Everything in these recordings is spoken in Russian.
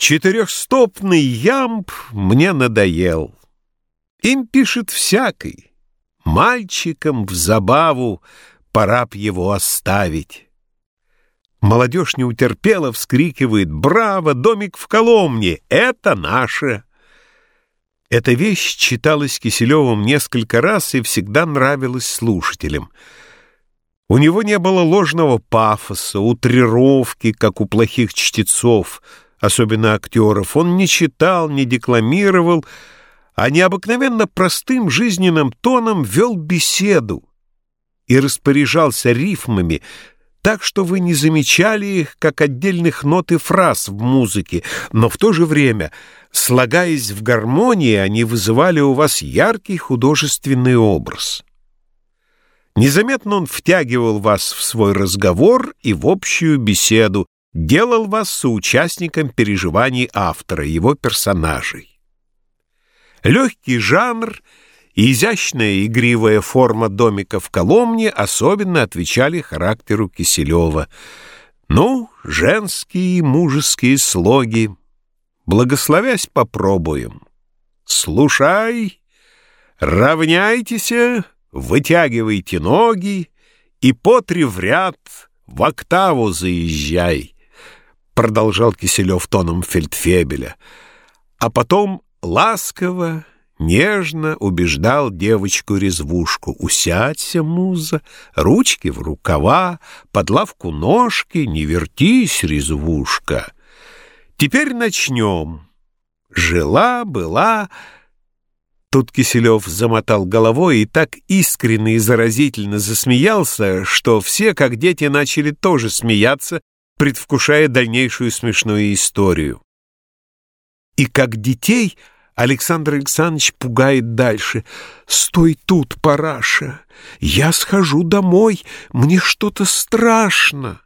Четырехстопный ямб мне надоел. Им пишет всякий. Мальчикам в забаву пора б его оставить. Молодежь не утерпела, вскрикивает «Браво! Домик в Коломне! Это наше!» Эта вещь читалась Киселевым несколько раз и всегда нравилась слушателям. У него не было ложного пафоса, утрировки, как у плохих чтецов, особенно актеров. Он не читал, не декламировал, а необыкновенно простым жизненным тоном вел беседу и распоряжался рифмами, так что вы не замечали их, как отдельных нот и фраз в музыке, но в то же время, слагаясь в гармонии, они вызывали у вас яркий художественный образ. Незаметно он втягивал вас в свой разговор и в общую беседу, делал вас соучастником переживаний автора, его персонажей. Легкий жанр — и изящная игривая форма домика в Коломне особенно отвечали характеру Киселева. Ну, женские и мужеские слоги. Благословясь, попробуем. Слушай, равняйтесь, вытягивайте ноги и по три в ряд в октаву заезжай, продолжал Киселев тоном фельдфебеля, а потом ласково Нежно убеждал девочку-резвушку. «Усядься, муза, ручки в рукава, под лавку ножки, не вертись, резвушка. Теперь начнем. Жила-была...» Тут Киселев замотал головой и так искренне и заразительно засмеялся, что все, как дети, начали тоже смеяться, предвкушая дальнейшую смешную историю. И как детей Александр Александрович пугает дальше. «Стой тут, параша! Я схожу домой, мне что-то страшно!»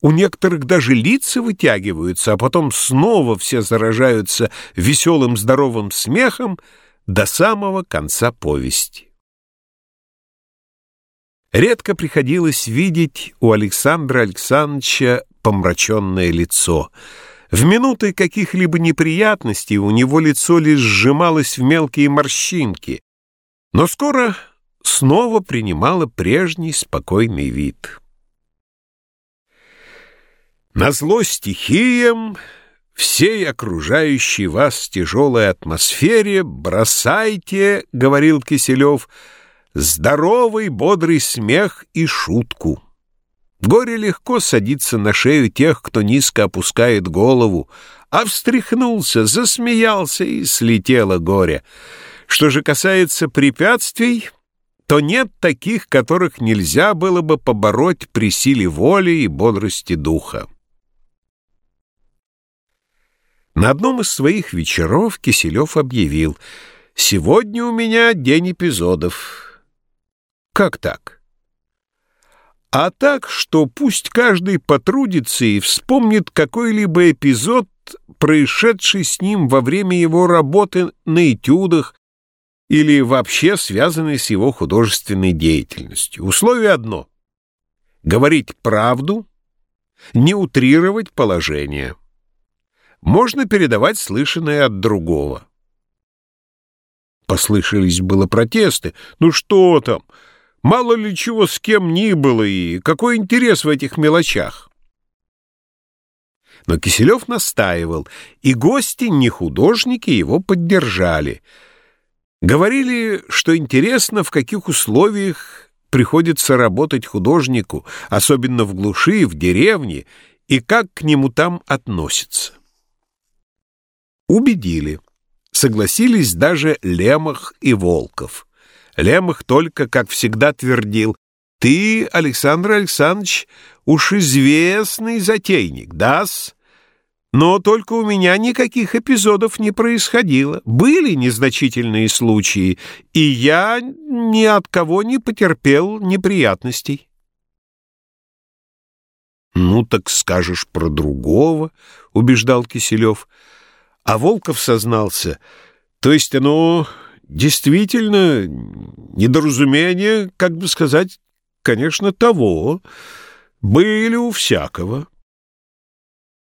У некоторых даже лица вытягиваются, а потом снова все заражаются веселым здоровым смехом до самого конца повести. Редко приходилось видеть у Александра Александровича помраченное лицо — в минуты каких-либо неприятностей у него лицо лишь сжималось в мелкие морщинки, но скоро снова принимало прежний спокойный вид. На зло стихиям, всей окружающей вас тяжелой атмосфере бросайте, — говорил Киселев, — здоровый бодрый смех и шутку. Горе легко садится на шею тех, кто низко опускает голову, а встряхнулся, засмеялся и слетело горе. Что же касается препятствий, то нет таких, которых нельзя было бы побороть при силе воли и бодрости духа. На одном из своих вечеров Киселев объявил «Сегодня у меня день эпизодов». «Как так?» а так, что пусть каждый потрудится и вспомнит какой-либо эпизод, происшедший с ним во время его работы на этюдах или вообще связанный с его художественной деятельностью. Условие одно — говорить правду, не утрировать положение. Можно передавать слышанное от другого. Послышались было протесты. «Ну что там?» Мало ли чего с кем ни было и какой интерес в этих мелочах. Но Киселев настаивал, и гости, не художники, его поддержали. Говорили, что интересно, в каких условиях приходится работать художнику, особенно в глуши, в деревне, и как к нему там относятся. Убедили. Согласились даже Лемах и Волков. Лемах только, как всегда, твердил, «Ты, Александр Александрович, уж известный затейник, да-с? Но только у меня никаких эпизодов не происходило. Были незначительные случаи, и я ни от кого не потерпел неприятностей». «Ну, так скажешь про другого», — убеждал Киселев. А Волков сознался, «То есть оно Действительно, недоразумение, как бы сказать, конечно, того, были у всякого.